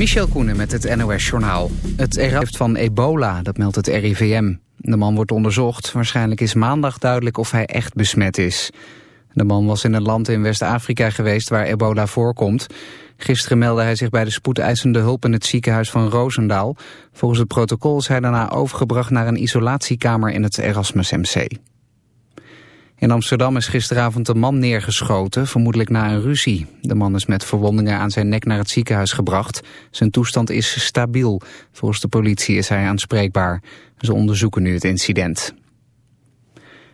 Michel Koenen met het NOS-journaal. Het heeft van ebola, dat meldt het RIVM. De man wordt onderzocht. Waarschijnlijk is maandag duidelijk of hij echt besmet is. De man was in een land in West-Afrika geweest waar ebola voorkomt. Gisteren meldde hij zich bij de spoedeisende hulp in het ziekenhuis van Roosendaal. Volgens het protocol is hij daarna overgebracht naar een isolatiekamer in het Erasmus MC. In Amsterdam is gisteravond een man neergeschoten, vermoedelijk na een ruzie. De man is met verwondingen aan zijn nek naar het ziekenhuis gebracht. Zijn toestand is stabiel. Volgens de politie is hij aanspreekbaar. Ze onderzoeken nu het incident.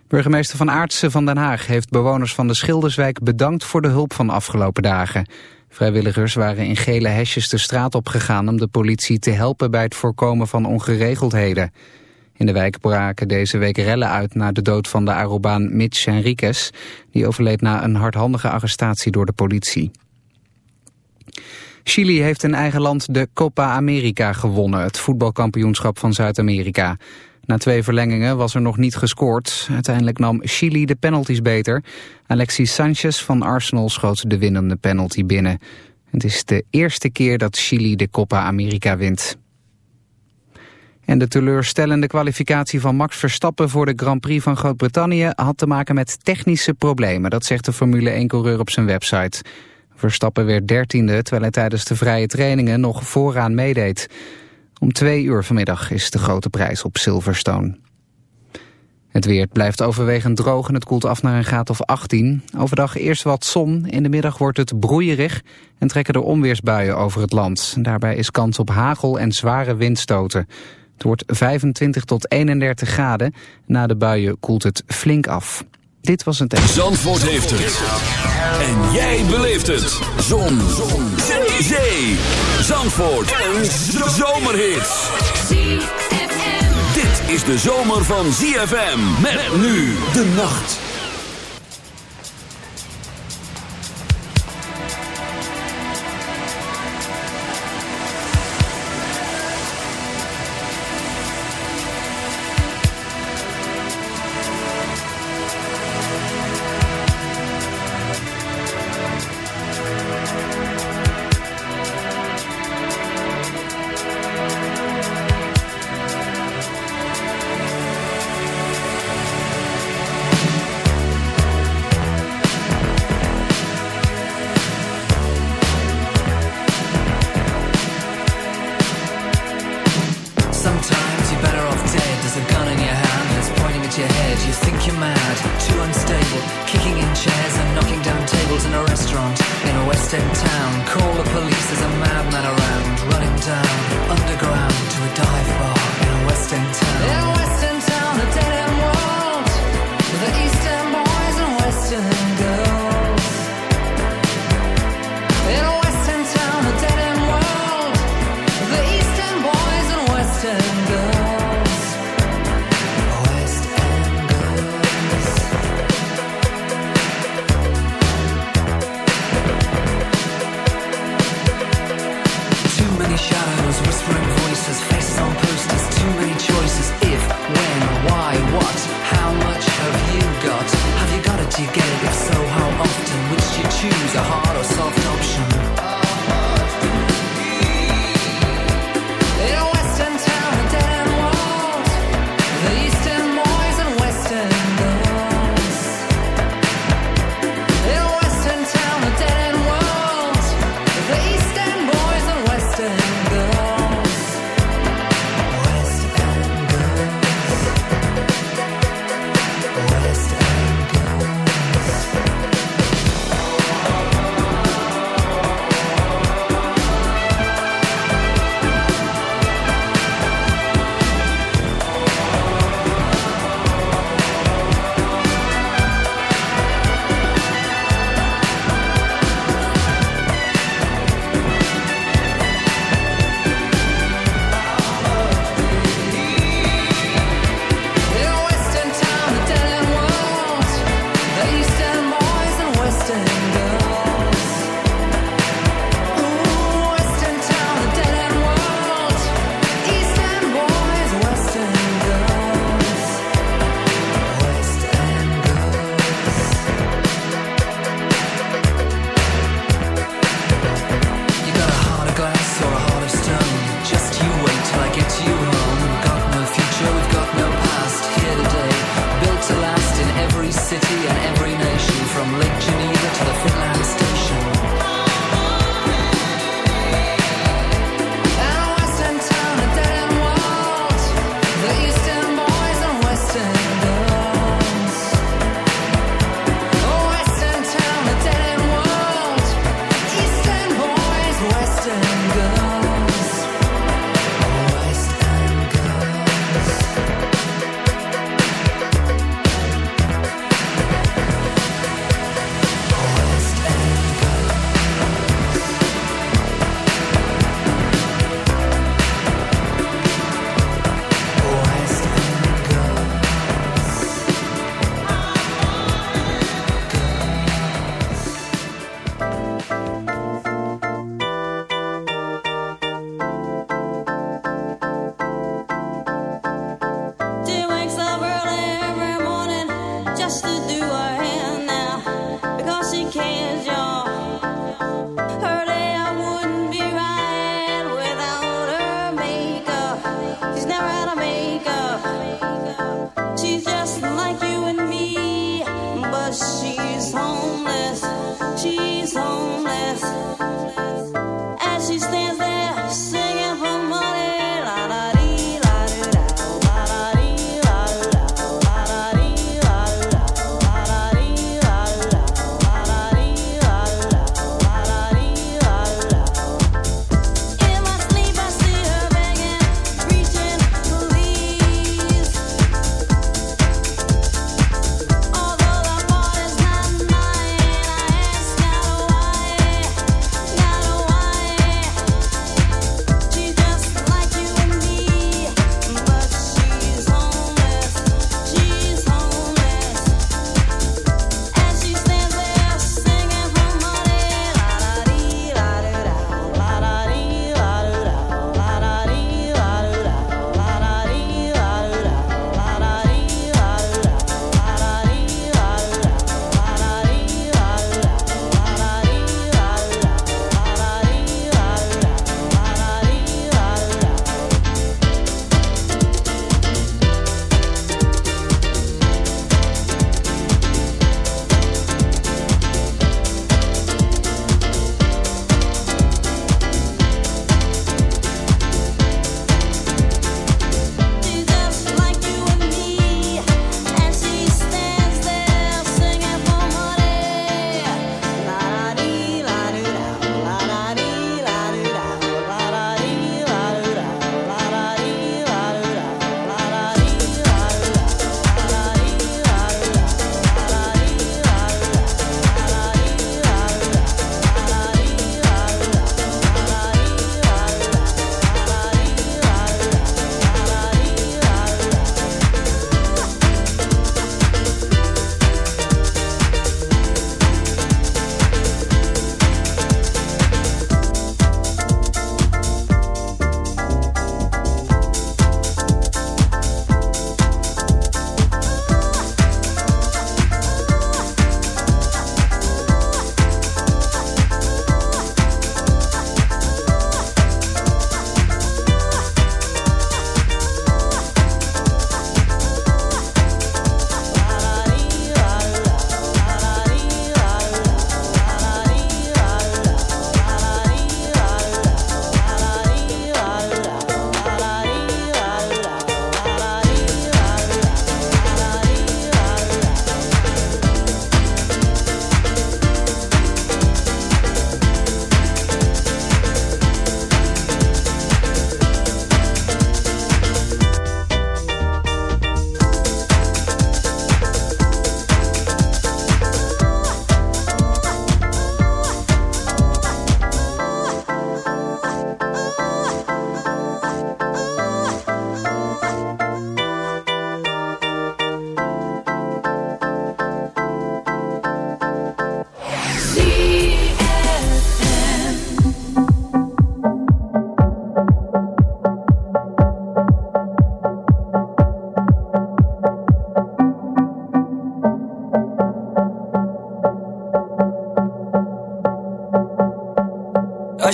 Burgemeester Van Aartsen van Den Haag heeft bewoners van de Schilderswijk bedankt voor de hulp van afgelopen dagen. Vrijwilligers waren in gele hesjes de straat opgegaan om de politie te helpen bij het voorkomen van ongeregeldheden. In de wijk braken deze week rellen uit na de dood van de Arobaan Mitch Henriquez. Die overleed na een hardhandige arrestatie door de politie. Chili heeft in eigen land de Copa America gewonnen, het voetbalkampioenschap van Zuid-Amerika. Na twee verlengingen was er nog niet gescoord. Uiteindelijk nam Chili de penalties beter. Alexis Sanchez van Arsenal schoot de winnende penalty binnen. Het is de eerste keer dat Chili de Copa America wint. En de teleurstellende kwalificatie van Max Verstappen voor de Grand Prix van Groot-Brittannië had te maken met technische problemen. Dat zegt de Formule 1-coureur op zijn website. Verstappen werd dertiende, terwijl hij tijdens de vrije trainingen nog vooraan meedeed. Om twee uur vanmiddag is de grote prijs op Silverstone. Het weer blijft overwegend droog en het koelt af naar een graad of 18. Overdag eerst wat zon, in de middag wordt het broeierig en trekken er onweersbuien over het land. Daarbij is kans op hagel en zware windstoten. Het wordt 25 tot 31 graden. Na de buien koelt het flink af. Dit was een tijd. Zandvoort heeft het. En jij beleeft het. Zon. Zon. Zee. Zee. Zandvoort. Een zomerhit. Dit is de zomer van ZFM. Met nu de nacht.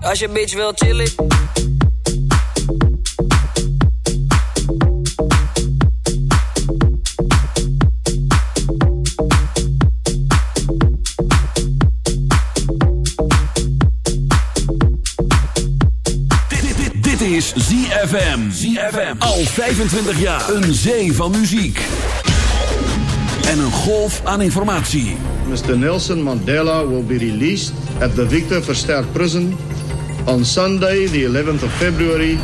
Als je bitch wil chillen. Dit, dit, dit is ZFM. ZFM. Al 25 jaar. Een zee van muziek. En een golf aan informatie. Mr. Nelson Mandela will be released at the Victor Verster Prison on Sunday, the 11th of February,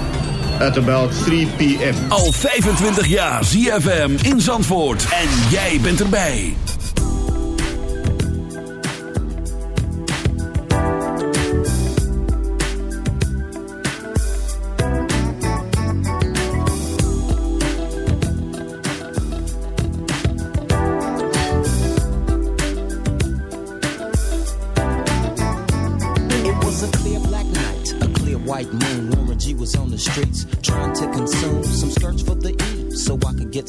at about 3 p.m. Al 25 jaar ZFM in Zandvoort. En jij bent erbij.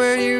where you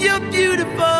you're beautiful.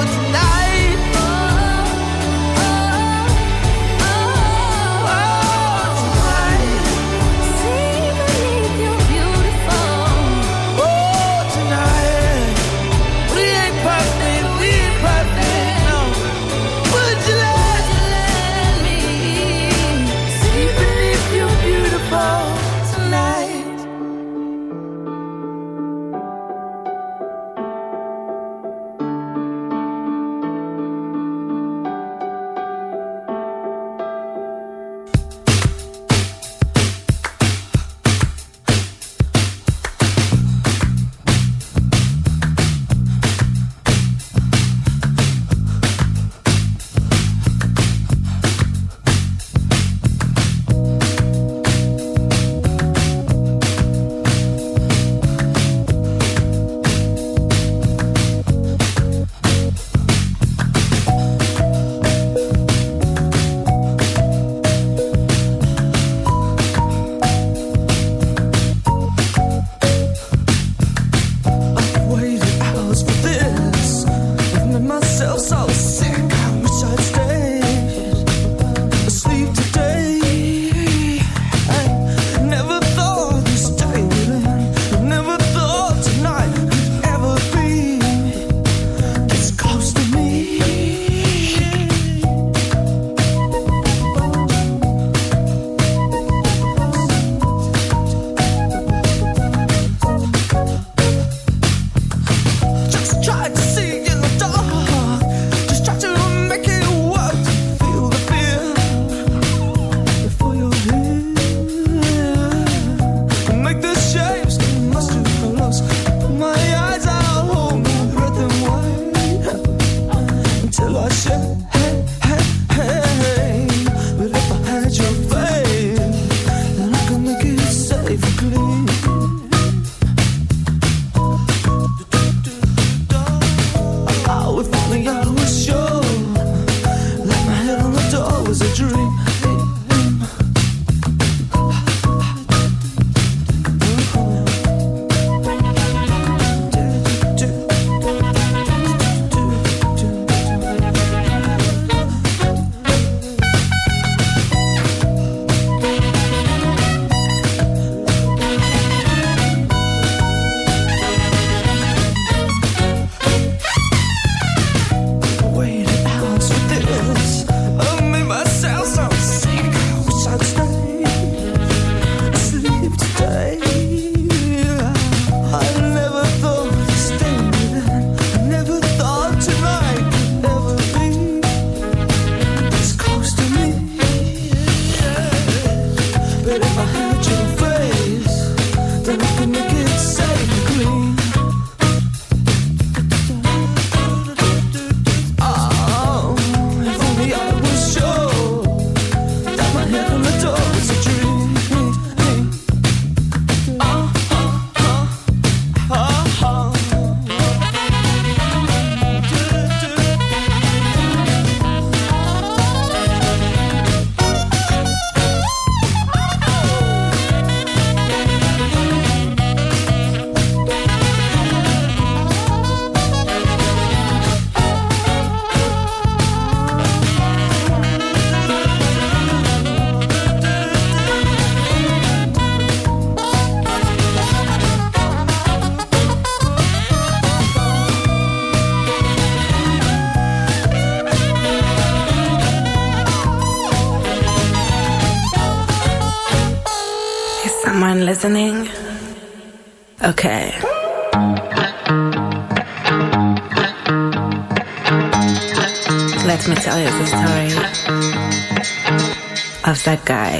that guy.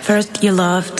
First, you loved,